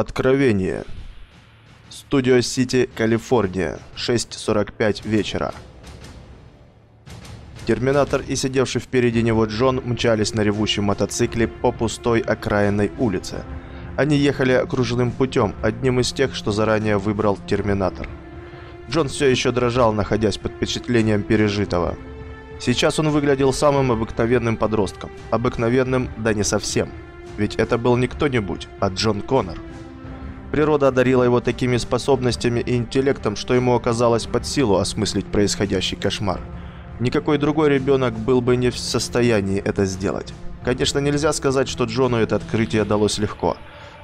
Откровение. Студио Сити, Калифорния. 6.45 вечера. Терминатор и сидевший впереди него Джон мчались на ревущем мотоцикле по пустой окраинной улице. Они ехали окруженным путем, одним из тех, что заранее выбрал Терминатор. Джон все еще дрожал, находясь под впечатлением пережитого. Сейчас он выглядел самым обыкновенным подростком. Обыкновенным, да не совсем. Ведь это был не кто-нибудь, а Джон Коннор. Природа одарила его такими способностями и интеллектом, что ему оказалось под силу осмыслить происходящий кошмар. Никакой другой ребенок был бы не в состоянии это сделать. Конечно, нельзя сказать, что Джону это открытие далось легко.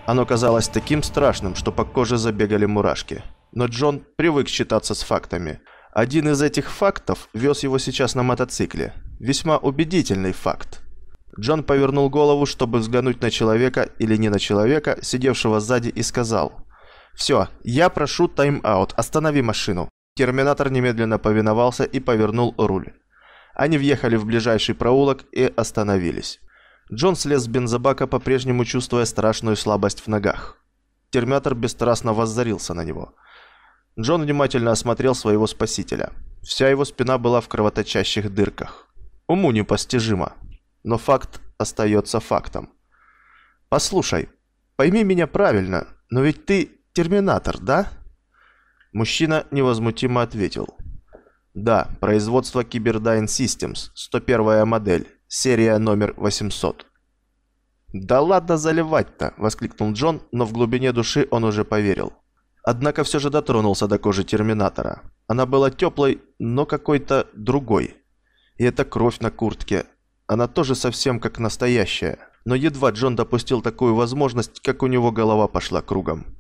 Оно казалось таким страшным, что по коже забегали мурашки. Но Джон привык считаться с фактами. Один из этих фактов вез его сейчас на мотоцикле. Весьма убедительный факт. Джон повернул голову, чтобы взглянуть на человека или не на человека, сидевшего сзади, и сказал. «Все, я прошу тайм-аут, останови машину». Терминатор немедленно повиновался и повернул руль. Они въехали в ближайший проулок и остановились. Джон слез с бензобака, по-прежнему чувствуя страшную слабость в ногах. Терминатор бесстрастно воззарился на него. Джон внимательно осмотрел своего спасителя. Вся его спина была в кровоточащих дырках. Уму непостижимо, но факт остается фактом. «Послушай, пойми меня правильно, но ведь ты терминатор, да?» Мужчина невозмутимо ответил. «Да, производство Cyberdyne Systems, 101 модель, серия номер 800». «Да ладно заливать-то!» – воскликнул Джон, но в глубине души он уже поверил. Однако все же дотронулся до кожи Терминатора. Она была теплой, но какой-то другой. И эта кровь на куртке, она тоже совсем как настоящая. Но едва Джон допустил такую возможность, как у него голова пошла кругом.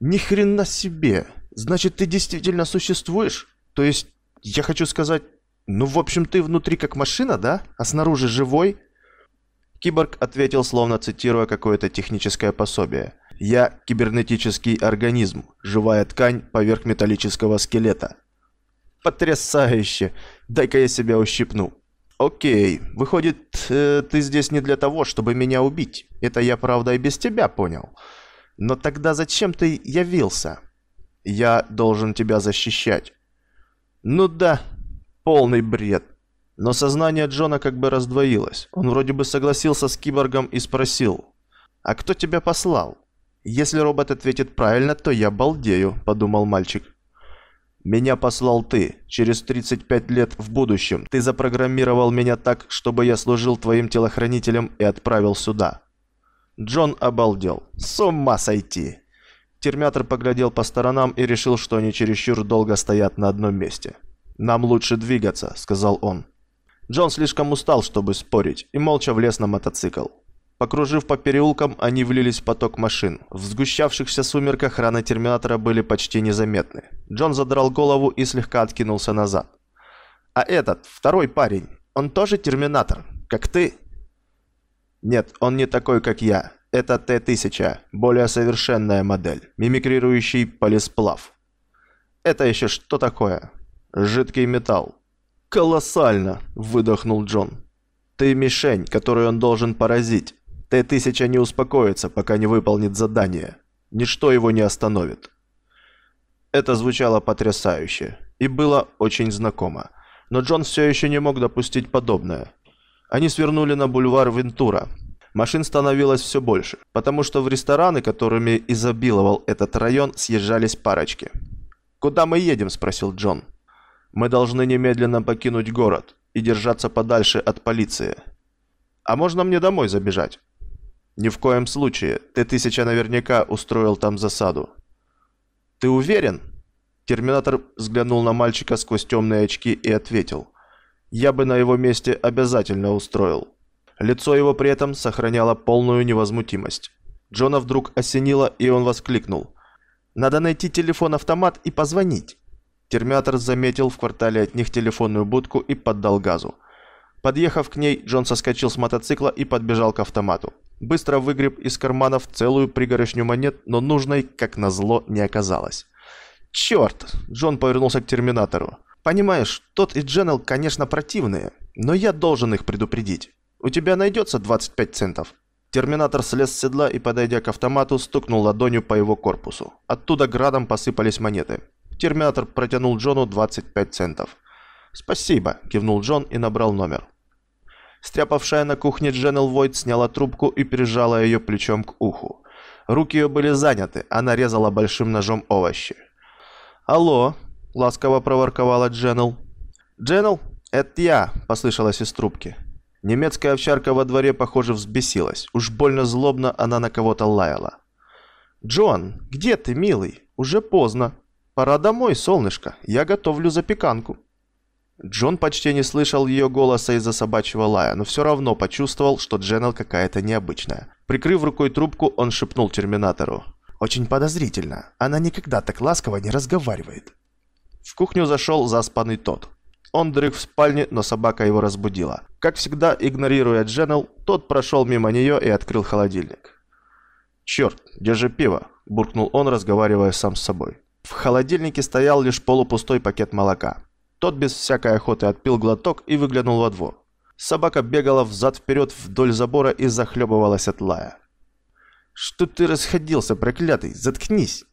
«Ни хрена себе! Значит, ты действительно существуешь? То есть, я хочу сказать, ну, в общем, ты внутри как машина, да? А снаружи живой?» Киборг ответил, словно цитируя какое-то техническое пособие. «Я кибернетический организм, живая ткань поверх металлического скелета». «Потрясающе! Дай-ка я себя ущипну». «Окей, выходит, э, ты здесь не для того, чтобы меня убить. Это я, правда, и без тебя понял. Но тогда зачем ты явился? Я должен тебя защищать». «Ну да, полный бред». Но сознание Джона как бы раздвоилось. Он вроде бы согласился с киборгом и спросил, «А кто тебя послал?» «Если робот ответит правильно, то я балдею», — подумал мальчик. Меня послал ты. Через 35 лет в будущем ты запрограммировал меня так, чтобы я служил твоим телохранителем и отправил сюда. Джон обалдел. С ума сойти. Термятор поглядел по сторонам и решил, что они чересчур долго стоят на одном месте. «Нам лучше двигаться», — сказал он. Джон слишком устал, чтобы спорить, и молча влез на мотоцикл. Покружив по переулкам, они влились в поток машин. В сгущавшихся сумерках раны Терминатора были почти незаметны. Джон задрал голову и слегка откинулся назад. «А этот, второй парень, он тоже Терминатор, как ты?» «Нет, он не такой, как я. Это Т-1000, более совершенная модель, мимикрирующий полисплав». «Это еще что такое?» «Жидкий металл». «Колоссально!» – выдохнул Джон. «Ты мишень, которую он должен поразить. Т-1000 не успокоится, пока не выполнит задание. Ничто его не остановит. Это звучало потрясающе и было очень знакомо. Но Джон все еще не мог допустить подобное. Они свернули на бульвар Вентура. Машин становилось все больше, потому что в рестораны, которыми изобиловал этот район, съезжались парочки. «Куда мы едем?» – спросил Джон. «Мы должны немедленно покинуть город и держаться подальше от полиции. А можно мне домой забежать?» «Ни в коем случае. Т-1000 наверняка устроил там засаду». «Ты уверен?» Терминатор взглянул на мальчика сквозь темные очки и ответил. «Я бы на его месте обязательно устроил». Лицо его при этом сохраняло полную невозмутимость. Джона вдруг осенило, и он воскликнул. «Надо найти телефон-автомат и позвонить». Терминатор заметил в квартале от них телефонную будку и поддал газу. Подъехав к ней, Джон соскочил с мотоцикла и подбежал к автомату. Быстро выгреб из карманов целую пригоршню монет, но нужной, как назло, не оказалось. «Черт!» – Джон повернулся к Терминатору. «Понимаешь, тот и Дженнел, конечно, противные, но я должен их предупредить. У тебя найдется 25 центов?» Терминатор слез с седла и, подойдя к автомату, стукнул ладонью по его корпусу. Оттуда градом посыпались монеты. Терминатор протянул Джону 25 центов. «Спасибо», – кивнул Джон и набрал номер. Стряпавшая на кухне Дженнел Войт сняла трубку и прижала ее плечом к уху. Руки ее были заняты, она резала большим ножом овощи. «Алло», – ласково проворковала Дженнел. «Дженнел, это я», – послышалось из трубки. Немецкая овчарка во дворе, похоже, взбесилась. Уж больно злобно она на кого-то лаяла. «Джон, где ты, милый? Уже поздно. Пора домой, солнышко. Я готовлю запеканку». Джон почти не слышал ее голоса из-за собачьего лая, но все равно почувствовал, что Дженнел какая-то необычная. Прикрыв рукой трубку, он шепнул Терминатору. «Очень подозрительно. Она никогда так ласково не разговаривает». В кухню зашел заспанный тот. Он дрых в спальне, но собака его разбудила. Как всегда, игнорируя Дженнел, тот прошел мимо нее и открыл холодильник. «Черт, где же пиво?» – буркнул он, разговаривая сам с собой. В холодильнике стоял лишь полупустой пакет молока. Тот без всякой охоты отпил глоток и выглянул во двор. Собака бегала взад-вперед вдоль забора и захлебывалась от лая. «Что ты расходился, проклятый? Заткнись!»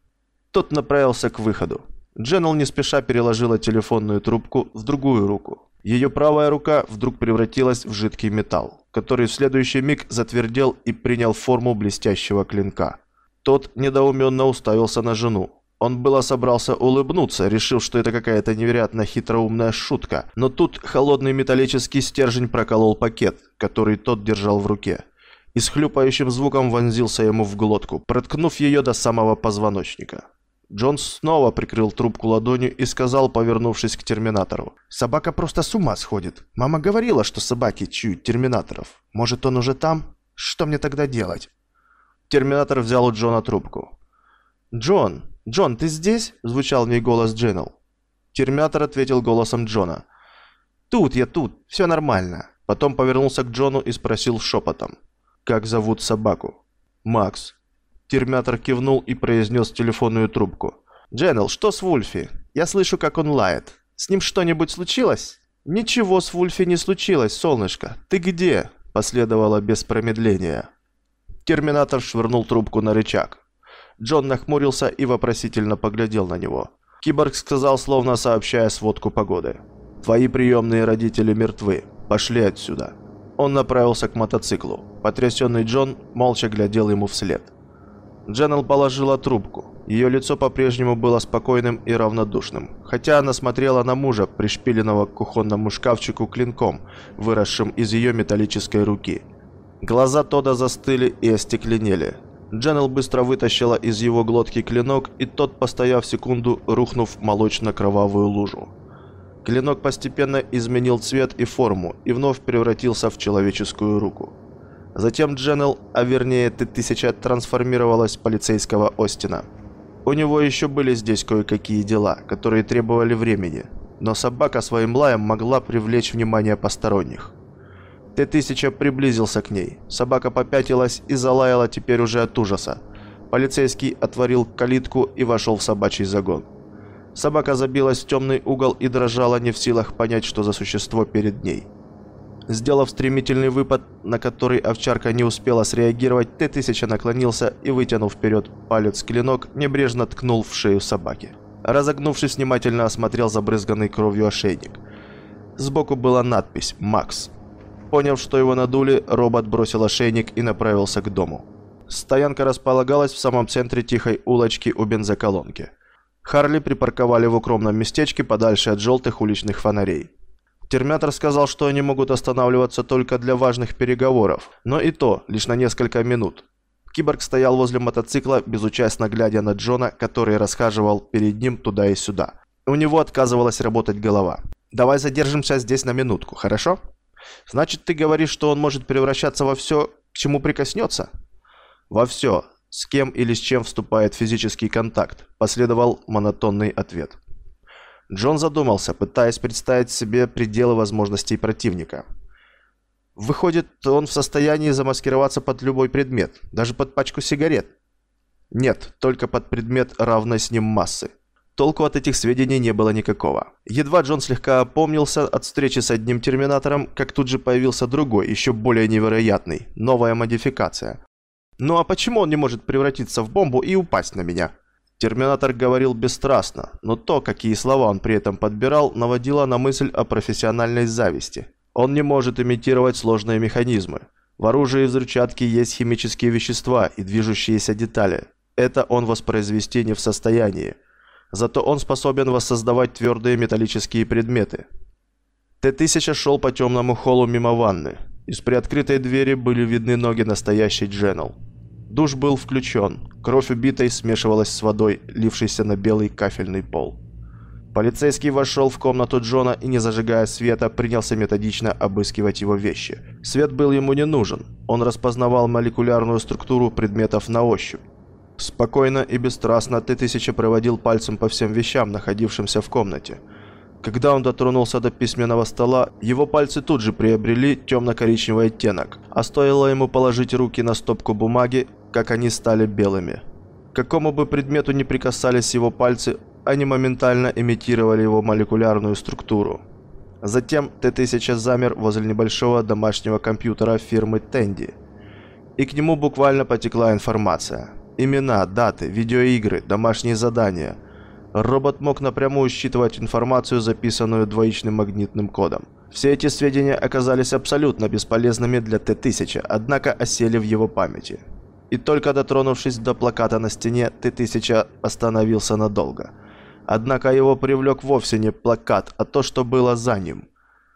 Тот направился к выходу. Дженнел не спеша переложила телефонную трубку в другую руку. Ее правая рука вдруг превратилась в жидкий металл, который в следующий миг затвердел и принял форму блестящего клинка. Тот недоуменно уставился на жену, он было собрался улыбнуться, решив, что это какая-то невероятно хитроумная шутка, но тут холодный металлический стержень проколол пакет, который тот держал в руке, и с хлюпающим звуком вонзился ему в глотку, проткнув ее до самого позвоночника. Джон снова прикрыл трубку ладонью и сказал, повернувшись к терминатору. «Собака просто с ума сходит. Мама говорила, что собаки чуют терминаторов. Может, он уже там? Что мне тогда делать?» Терминатор взял у Джона трубку. «Джон, «Джон, ты здесь?» – звучал в ней голос Дженнел. Терминатор ответил голосом Джона. «Тут, я тут, все нормально». Потом повернулся к Джону и спросил шепотом. «Как зовут собаку?» «Макс». Терминатор кивнул и произнес телефонную трубку. «Дженнел, что с Вульфи? Я слышу, как он лает. С ним что-нибудь случилось?» «Ничего с Вульфи не случилось, солнышко. Ты где?» Последовало без промедления. Терминатор швырнул трубку на рычаг. Джон нахмурился и вопросительно поглядел на него. Киборг сказал, словно сообщая сводку погоды. «Твои приемные родители мертвы. Пошли отсюда». Он направился к мотоциклу. Потрясенный Джон молча глядел ему вслед. Дженнел положила трубку. Ее лицо по-прежнему было спокойным и равнодушным, хотя она смотрела на мужа, пришпиленного к кухонному шкафчику клинком, выросшим из ее металлической руки. Глаза Тода застыли и остекленели, Дженнел быстро вытащила из его глотки клинок, и тот, постояв секунду, рухнув молочно-кровавую лужу. Клинок постепенно изменил цвет и форму и вновь превратился в человеческую руку. Затем Дженнел, а вернее Т-1000, трансформировалась в полицейского Остина. У него еще были здесь кое-какие дела, которые требовали времени, но собака своим лаем могла привлечь внимание посторонних. Т-1000 приблизился к ней. Собака попятилась и залаяла теперь уже от ужаса. Полицейский отворил калитку и вошел в собачий загон. Собака забилась в темный угол и дрожала, не в силах понять, что за существо перед ней. Сделав стремительный выпад, на который овчарка не успела среагировать, Т-1000 наклонился и, вытянув вперед палец-клинок, небрежно ткнул в шею собаки. Разогнувшись, внимательно осмотрел забрызганный кровью ошейник. Сбоку была надпись «Макс». Поняв, что его надули, робот бросил ошейник и направился к дому. Стоянка располагалась в самом центре тихой улочки у бензоколонки. Харли припарковали в укромном местечке подальше от желтых уличных фонарей. Терминатор сказал, что они могут останавливаться только для важных переговоров, но и то лишь на несколько минут. Киборг стоял возле мотоцикла, безучастно глядя на Джона, который расхаживал перед ним туда и сюда. У него отказывалась работать голова. «Давай задержимся здесь на минутку, хорошо?» Значит, ты говоришь, что он может превращаться во все, к чему прикоснется? Во все, с кем или с чем вступает физический контакт, последовал монотонный ответ. Джон задумался, пытаясь представить себе пределы возможностей противника. Выходит, он в состоянии замаскироваться под любой предмет, даже под пачку сигарет? Нет, только под предмет равной с ним массы. Толку от этих сведений не было никакого. Едва Джон слегка опомнился от встречи с одним терминатором, как тут же появился другой, еще более невероятный, новая модификация. Ну а почему он не может превратиться в бомбу и упасть на меня? Терминатор говорил бесстрастно, но то, какие слова он при этом подбирал, наводило на мысль о профессиональной зависти. Он не может имитировать сложные механизмы. В оружии и взрывчатке есть химические вещества и движущиеся детали. Это он воспроизвести не в состоянии. Зато он способен воссоздавать твердые металлические предметы. Т-1000 шел по темному холлу мимо ванны. Из приоткрытой двери были видны ноги настоящей Дженнел. Душ был включен. Кровь убитой смешивалась с водой, лившейся на белый кафельный пол. Полицейский вошел в комнату Джона и, не зажигая света, принялся методично обыскивать его вещи. Свет был ему не нужен. Он распознавал молекулярную структуру предметов на ощупь. Спокойно и бесстрастно Т-1000 проводил пальцем по всем вещам, находившимся в комнате. Когда он дотронулся до письменного стола, его пальцы тут же приобрели темно-коричневый оттенок, а стоило ему положить руки на стопку бумаги, как они стали белыми. Какому бы предмету ни прикасались его пальцы, они моментально имитировали его молекулярную структуру. Затем Т-1000 замер возле небольшого домашнего компьютера фирмы Тенди. И к нему буквально потекла информация. Имена, даты, видеоигры, домашние задания. Робот мог напрямую считывать информацию, записанную двоичным магнитным кодом. Все эти сведения оказались абсолютно бесполезными для Т-1000, однако осели в его памяти. И только дотронувшись до плаката на стене, Т-1000 остановился надолго – Однако его привлек вовсе не плакат, а то, что было за ним.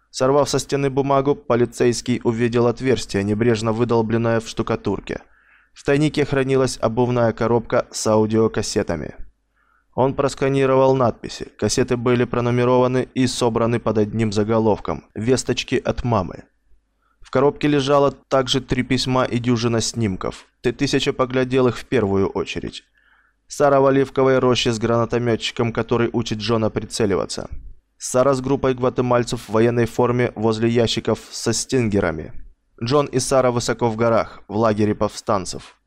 Сорвав со стены бумагу, полицейский увидел отверстие, небрежно выдолбленное в штукатурке. В тайнике хранилась обувная коробка с аудиокассетами. Он просканировал надписи. Кассеты были пронумерованы и собраны под одним заголовком «Весточки от мамы». В коробке лежало также три письма и дюжина снимков. Т-1000 поглядел их в первую очередь. Сара в оливковой роще с гранатометчиком, который учит Джона прицеливаться. Сара с группой гватемальцев в военной форме возле ящиков со стингерами. Джон и Сара высоко в горах, в лагере повстанцев.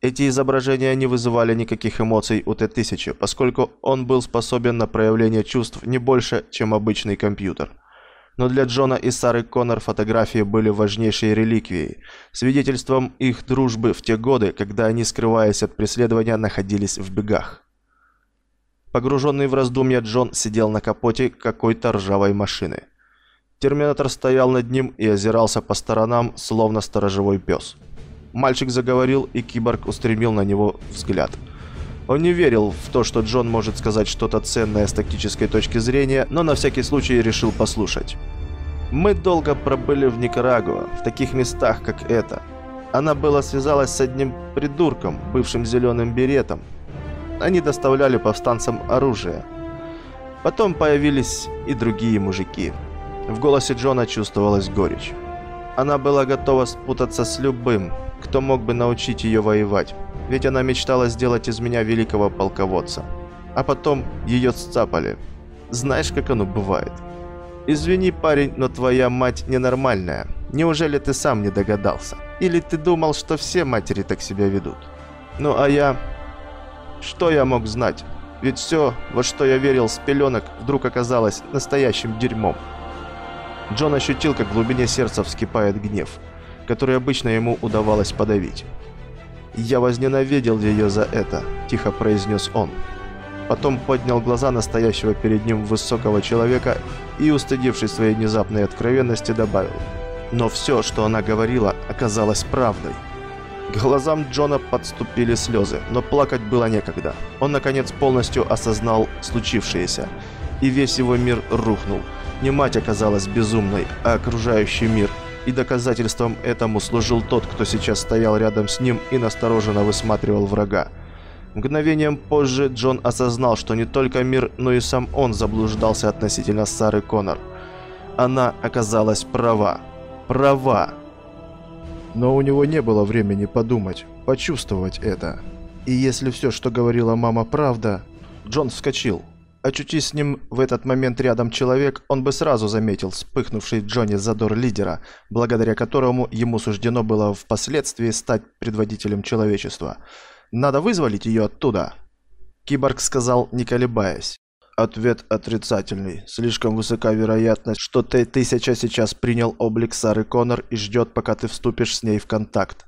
Эти изображения не вызывали никаких эмоций у Т-1000, поскольку он был способен на проявление чувств не больше, чем обычный компьютер – но для Джона и Сары Коннор фотографии были важнейшей реликвией, свидетельством их дружбы в те годы, когда они, скрываясь от преследования, находились в бегах. Погруженный в раздумья, Джон сидел на капоте какой-то ржавой машины. Терминатор стоял над ним и озирался по сторонам, словно сторожевой пес. Мальчик заговорил, и киборг устремил на него взгляд – он не верил в то, что Джон может сказать что-то ценное с тактической точки зрения, но на всякий случай решил послушать. «Мы долго пробыли в Никарагуа, в таких местах, как это. Она была связалась с одним придурком, бывшим зеленым беретом. Они доставляли повстанцам оружие. Потом появились и другие мужики. В голосе Джона чувствовалась горечь. Она была готова спутаться с любым, кто мог бы научить ее воевать ведь она мечтала сделать из меня великого полководца. А потом ее сцапали. Знаешь, как оно бывает? Извини, парень, но твоя мать ненормальная. Неужели ты сам не догадался? Или ты думал, что все матери так себя ведут? Ну а я... Что я мог знать? Ведь все, во что я верил с пеленок, вдруг оказалось настоящим дерьмом. Джон ощутил, как в глубине сердца вскипает гнев, который обычно ему удавалось подавить. «Я возненавидел ее за это», – тихо произнес он. Потом поднял глаза настоящего перед ним высокого человека и, устыдившись своей внезапной откровенности, добавил. Но все, что она говорила, оказалось правдой. К глазам Джона подступили слезы, но плакать было некогда. Он, наконец, полностью осознал случившееся, и весь его мир рухнул. Не мать оказалась безумной, а окружающий мир – и доказательством этому служил тот, кто сейчас стоял рядом с ним и настороженно высматривал врага. Мгновением позже Джон осознал, что не только мир, но и сам он заблуждался относительно Сары Коннор. Она оказалась права. Права. Но у него не было времени подумать, почувствовать это. И если все, что говорила мама, правда... Джон вскочил. Очутись с ним в этот момент рядом человек, он бы сразу заметил вспыхнувший Джонни задор лидера, благодаря которому ему суждено было впоследствии стать предводителем человечества. Надо вызволить ее оттуда. Киборг сказал, не колебаясь. Ответ отрицательный. Слишком высока вероятность, что Т-1000 сейчас принял облик Сары Коннор и ждет, пока ты вступишь с ней в контакт.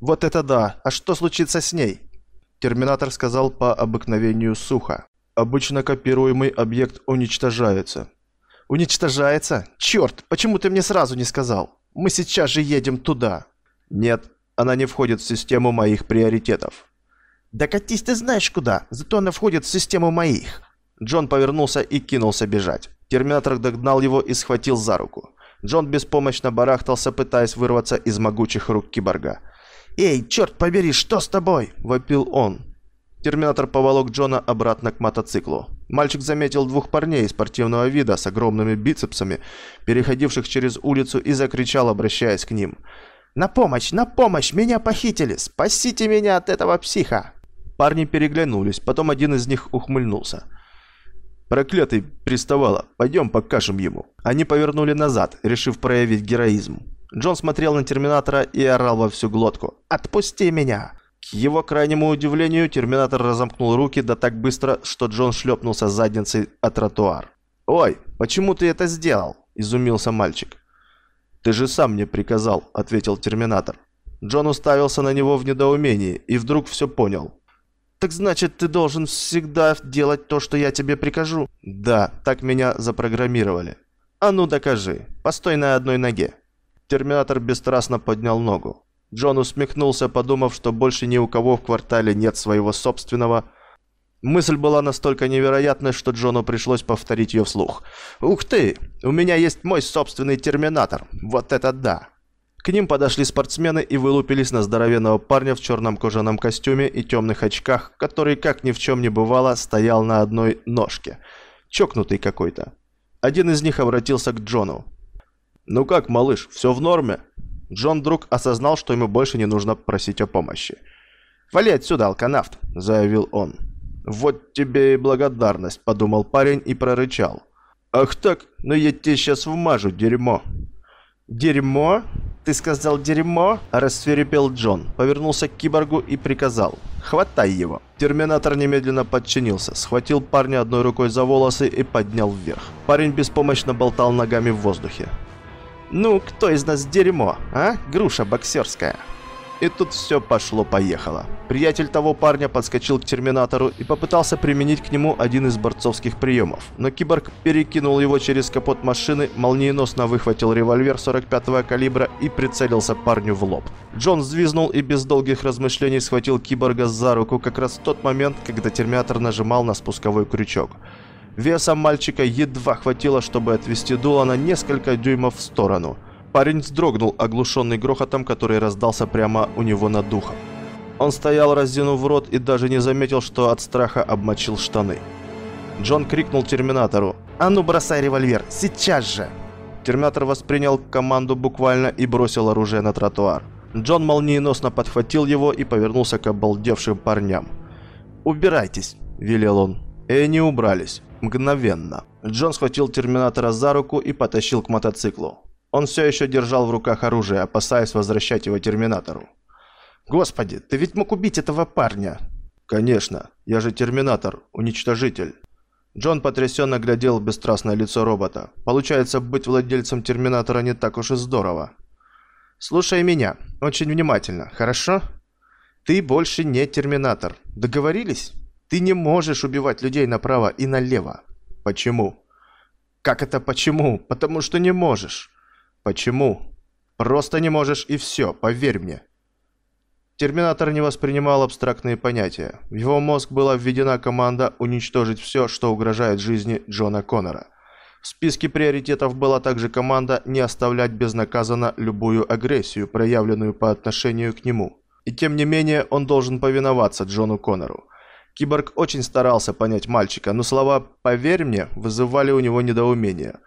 Вот это да! А что случится с ней? Терминатор сказал по обыкновению сухо. Обычно копируемый объект уничтожается. Уничтожается? Черт, почему ты мне сразу не сказал? Мы сейчас же едем туда. Нет, она не входит в систему моих приоритетов. Да катись ты знаешь куда, зато она входит в систему моих. Джон повернулся и кинулся бежать. Терминатор догнал его и схватил за руку. Джон беспомощно барахтался, пытаясь вырваться из могучих рук киборга. «Эй, черт побери, что с тобой?» – вопил он. Терминатор поволок Джона обратно к мотоциклу. Мальчик заметил двух парней спортивного вида с огромными бицепсами, переходивших через улицу, и закричал, обращаясь к ним. «На помощь! На помощь! Меня похитили! Спасите меня от этого психа!» Парни переглянулись, потом один из них ухмыльнулся. «Проклятый приставала! Пойдем покажем ему!» Они повернули назад, решив проявить героизм. Джон смотрел на Терминатора и орал во всю глотку. «Отпусти меня!» К его крайнему удивлению, Терминатор разомкнул руки да так быстро, что Джон шлепнулся задницей о тротуар. «Ой, почему ты это сделал?» – изумился мальчик. «Ты же сам мне приказал», – ответил Терминатор. Джон уставился на него в недоумении и вдруг все понял. «Так значит, ты должен всегда делать то, что я тебе прикажу?» «Да, так меня запрограммировали». «А ну докажи. Постой на одной ноге». Терминатор бесстрастно поднял ногу. Джон усмехнулся, подумав, что больше ни у кого в квартале нет своего собственного. Мысль была настолько невероятной, что Джону пришлось повторить ее вслух. «Ух ты! У меня есть мой собственный терминатор! Вот это да!» К ним подошли спортсмены и вылупились на здоровенного парня в черном кожаном костюме и темных очках, который, как ни в чем не бывало, стоял на одной ножке. Чокнутый какой-то. Один из них обратился к Джону. «Ну как, малыш, все в норме?» Джон вдруг осознал, что ему больше не нужно просить о помощи. «Вали отсюда, алканавт!» – заявил он. «Вот тебе и благодарность», – подумал парень и прорычал. «Ах так, ну я тебе сейчас вмажу, дерьмо!» «Дерьмо? Ты сказал дерьмо?» – рассверепел Джон, повернулся к киборгу и приказал. «Хватай его!» Терминатор немедленно подчинился, схватил парня одной рукой за волосы и поднял вверх. Парень беспомощно болтал ногами в воздухе. «Ну, кто из нас дерьмо, а? Груша боксерская!» И тут все пошло-поехало. Приятель того парня подскочил к Терминатору и попытался применить к нему один из борцовских приемов. Но киборг перекинул его через капот машины, молниеносно выхватил револьвер 45-го калибра и прицелился парню в лоб. Джон взвизнул и без долгих размышлений схватил киборга за руку как раз в тот момент, когда Терминатор нажимал на спусковой крючок. Веса мальчика едва хватило, чтобы отвести дуло на несколько дюймов в сторону. Парень вздрогнул, оглушенный грохотом, который раздался прямо у него над духом. Он стоял, разинув рот, и даже не заметил, что от страха обмочил штаны. Джон крикнул Терминатору «А ну бросай револьвер! Сейчас же!» Терминатор воспринял команду буквально и бросил оружие на тротуар. Джон молниеносно подхватил его и повернулся к обалдевшим парням. «Убирайтесь!» – велел он. И они убрались. Мгновенно. Джон схватил Терминатора за руку и потащил к мотоциклу. Он все еще держал в руках оружие, опасаясь возвращать его Терминатору. «Господи, ты ведь мог убить этого парня!» «Конечно, я же Терминатор, уничтожитель». Джон потрясенно глядел в бесстрастное лицо робота. «Получается, быть владельцем Терминатора не так уж и здорово». «Слушай меня, очень внимательно, хорошо? Ты больше не Терминатор. Договорились?» Ты не можешь убивать людей направо и налево. Почему? Как это почему? Потому что не можешь. Почему? Просто не можешь и все, поверь мне. Терминатор не воспринимал абстрактные понятия. В его мозг была введена команда уничтожить все, что угрожает жизни Джона Коннора. В списке приоритетов была также команда не оставлять безнаказанно любую агрессию, проявленную по отношению к нему. И тем не менее он должен повиноваться Джону Коннору. Киборг очень старался понять мальчика, но слова «поверь мне» вызывали у него недоумение.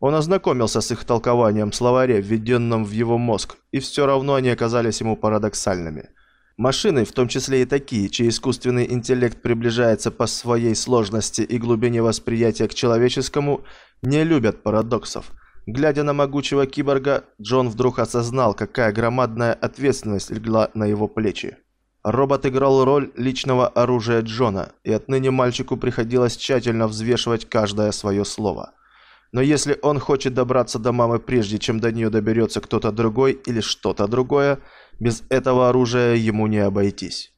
Он ознакомился с их толкованием в словаре, введенном в его мозг, и все равно они оказались ему парадоксальными. Машины, в том числе и такие, чей искусственный интеллект приближается по своей сложности и глубине восприятия к человеческому, не любят парадоксов. Глядя на могучего киборга, Джон вдруг осознал, какая громадная ответственность легла на его плечи. Робот играл роль личного оружия Джона, и отныне мальчику приходилось тщательно взвешивать каждое свое слово. Но если он хочет добраться до мамы прежде, чем до нее доберется кто-то другой или что-то другое, без этого оружия ему не обойтись.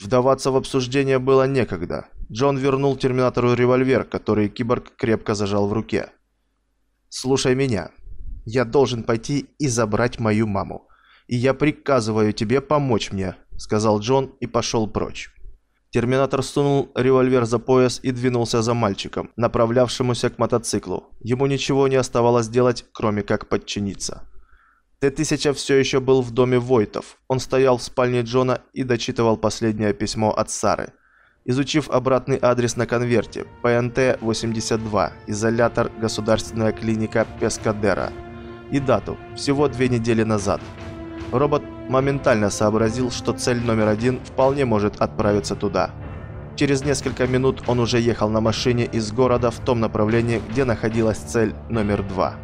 Вдаваться в обсуждение было некогда. Джон вернул Терминатору револьвер, который киборг крепко зажал в руке. «Слушай меня. Я должен пойти и забрать мою маму. И я приказываю тебе помочь мне сказал Джон и пошел прочь. Терминатор сунул револьвер за пояс и двинулся за мальчиком, направлявшемуся к мотоциклу. Ему ничего не оставалось делать, кроме как подчиниться. Т-1000 все еще был в доме Войтов. Он стоял в спальне Джона и дочитывал последнее письмо от Сары. Изучив обратный адрес на конверте, ПНТ-82, изолятор, государственная клиника Пескадера, и дату, всего две недели назад, робот моментально сообразил, что цель номер один вполне может отправиться туда. Через несколько минут он уже ехал на машине из города в том направлении, где находилась цель номер два.